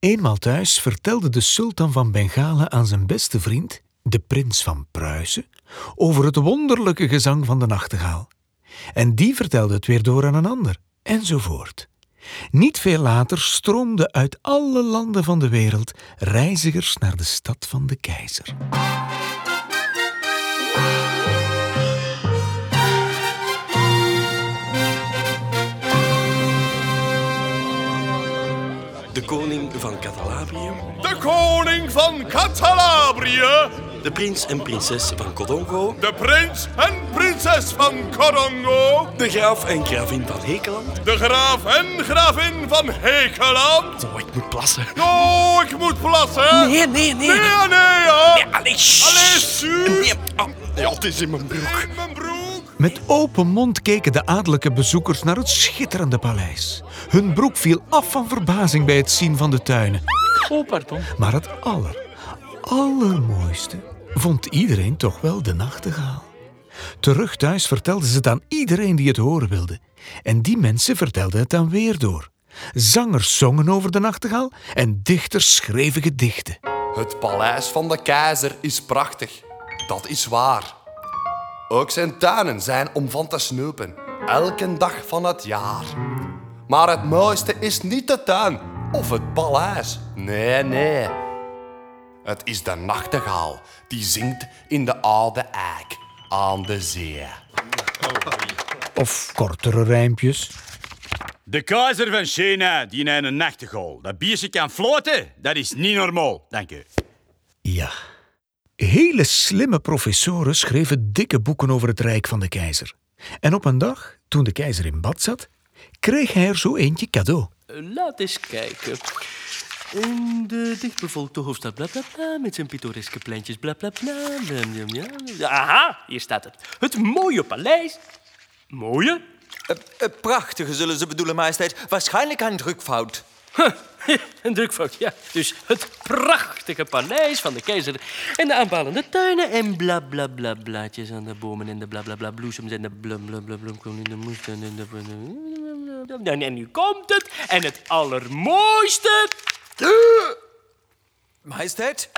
Eenmaal thuis vertelde de sultan van Bengalen aan zijn beste vriend, de prins van Pruisen, over het wonderlijke gezang van de nachtegaal. En die vertelde het weer door aan een ander, enzovoort. Niet veel later stroomden uit alle landen van de wereld reizigers naar de stad van de keizer. De koning van Catalabrië, De koning van Catalabrië, de prins en prinses van Kodongo, de prins en prinses van Kodongo, de graaf en gravin van Hekeland. de graaf en gravin van Hekeland. Oh, ik moet plassen. Oh, ik moet plassen. Nee, nee, nee. Nee, nee, ja. Nee, allee, shh. Allee, zuur. Nee, ah, ja, het is in mijn broek. In mijn broek. Met open mond keken de adellijke bezoekers naar het schitterende paleis. Hun broek viel af van verbazing bij het zien van de tuinen. Oh, pardon. Maar het aller, allermooiste vond iedereen toch wel de nachtegaal. Terug thuis vertelden ze het aan iedereen die het horen wilde. En die mensen vertelden het dan weer door. Zangers zongen over de nachtegaal en dichters schreven gedichten. Het paleis van de keizer is prachtig. Dat is waar. Ook zijn tuinen zijn om van te snoepen. Elke dag van het jaar. Maar het mooiste is niet de tuin of het paleis. Nee, nee. Het is de nachtegaal die zingt in de oude eik aan de zee. Of kortere rijmpjes. De keizer van China, die heeft een nachtegaal. Dat biertje kan floten, dat is niet normaal. Dank u. Ja. Hele slimme professoren schreven dikke boeken over het rijk van de keizer. En op een dag, toen de keizer in bad zat, kreeg hij er zo eentje cadeau. Laat eens kijken. In de dichtbevolkte hoofdstad, bla bla bla, met zijn pittoreske pleintjes, bla bla bla. bla, bla, bla. Aha, hier staat het. Het mooie paleis. Mooie? Eh, eh, prachtige zullen ze bedoelen, majesteit. Waarschijnlijk een drukfout. Een drukfout, ja. Dus het prachtige paleis van de keizer. En de aanpalende tuinen en bla bla bla blaadjes aan de bomen en de bla bla bla bloesems en de blum blum blum blum in de moestuin en de... En, en nu komt het. En het allermooiste. Majesteit?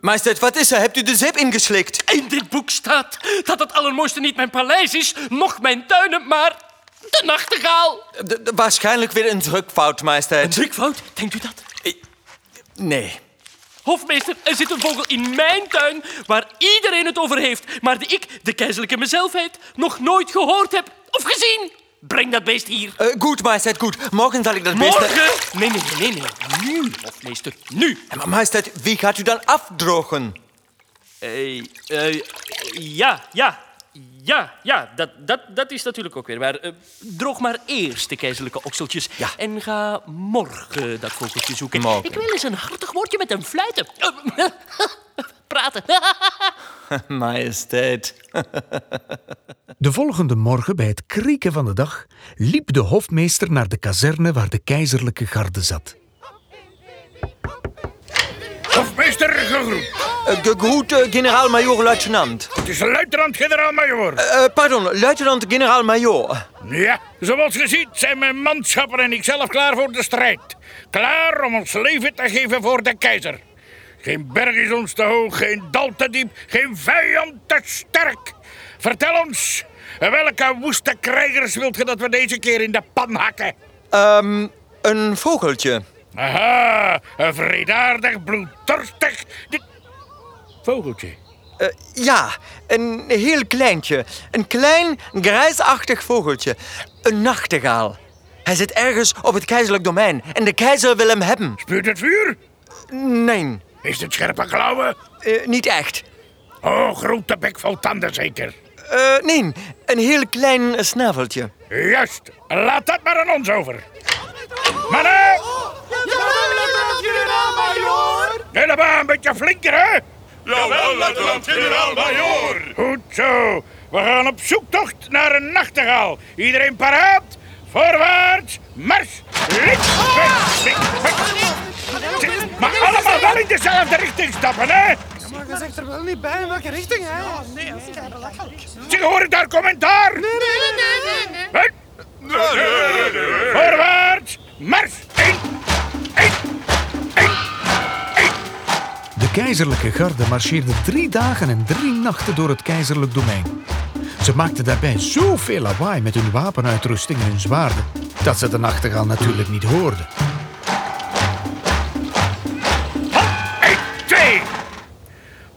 majesteit, wat is er? Hebt u de zip ingeslikt? In dit boek staat dat het allermooiste niet mijn paleis is, noch mijn tuinen, maar de nachtegaal. D- d- waarschijnlijk weer een drukfout, Een majesteit. drukfout, denkt u dat? Nee. Hofmeester, er zit een vogel in mijn tuin waar iedereen het over heeft, maar die ik, de keizerlijke mezelfheid, nog nooit gehoord heb of gezien. Breng dat beest hier. Eh, goed, majesteit, goed. Morgen zal ik dat beest... Morgen? Nee, nee, nee, nee. Nu, hofmeester, nu. Eh, Maar majesteit, wie gaat u dan afdrogen? Eh, eh, ja, ja, ja, ja, dat, dat, dat is natuurlijk ook weer waar. Eh, droog maar eerst de keizerlijke okseltjes Ja. en ga morgen dat vogeltje zoeken. Morgen. Ik wil eens een hartig woordje met hem fluiten. Eh, praten. Majesteit. De volgende morgen, bij het krieken van de dag, liep de hofmeester naar de kazerne waar de keizerlijke garde zat. Hofmeester gegroet. Uh, gegroet, eh, generaal-majoor-luitenant. Het is de luitenant-generaal-majoor. Eh, pardon, luitenant-generaal-majoor. Ja, zoals je ziet zijn mijn manschappen en ikzelf klaar voor de strijd. Klaar om ons leven te geven voor de keizer. Geen berg is ons te hoog, geen dal te diep, geen vijand te sterk. Vertel ons, welke woeste krijgers wilt je dat we deze keer in de pan hakken? Ehm, een vogeltje. Aha, een vredaardig, bloeddorstig... Dit... Vogeltje. Eh, ja, een heel kleintje. Een klein, grijsachtig vogeltje. Een nachtegaal. Hij zit ergens op het keizerlijk domein en de keizer wil hem hebben. Spuurt het vuur? Nee, Is het scherpe klauwen? eh, niet echt. Oh, grote bek vol tanden zeker. Eh, nee, een heel klein snaveltje. Juist, laat dat maar aan ons over. Mannen! Helemaal een beetje flinker, hè? Jawel, luitenant-generaal-majoor. Goed zo. We gaan op zoektocht naar een nachtegaal. Iedereen paraat? Voorwaarts, mars! Links, rechts, links, rechts. Maar allemaal wel in dezelfde richting stappen, hè? Maar je zegt er wel niet bij in welke richting, hè? Ja, nee, dat is belachelijk. Zeg, hoor ik daar commentaar? Nee, nee, nee, nee, nee. Voorwaarts, mars! Keizerlijke garde marcheerde drie dagen en drie nachten door het keizerlijk domein. Ze maakten daarbij zoveel lawaai met hun wapenuitrusting en hun zwaarden, dat ze de nachtegaal natuurlijk niet hoorden.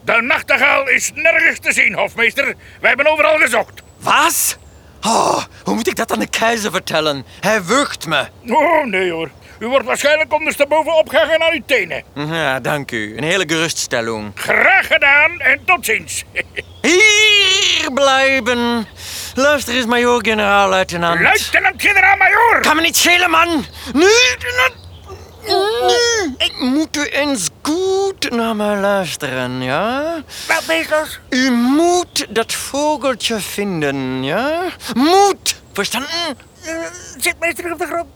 De nachtegaal is nergens te zien, hofmeester. Wij hebben overal gezocht. Was? Oh, hoe moet ik dat aan de keizer vertellen? Hij wucht me. Oh, nee hoor. U wordt waarschijnlijk ondersteboven opgegaan aan uw tenen. Ja, dank u. Een hele geruststelling. Graag gedaan en tot ziens. Hier blijven. Luister eens, majoor-generaal, luitenant. Luitenant-generaal-majoor! Kan me niet schelen, man. Nu. Ik moet u eens goed naar me luisteren, ja? Wat, meesters? U moet dat vogeltje vinden, ja? Moet! Verstanden? Zit meester op de grond.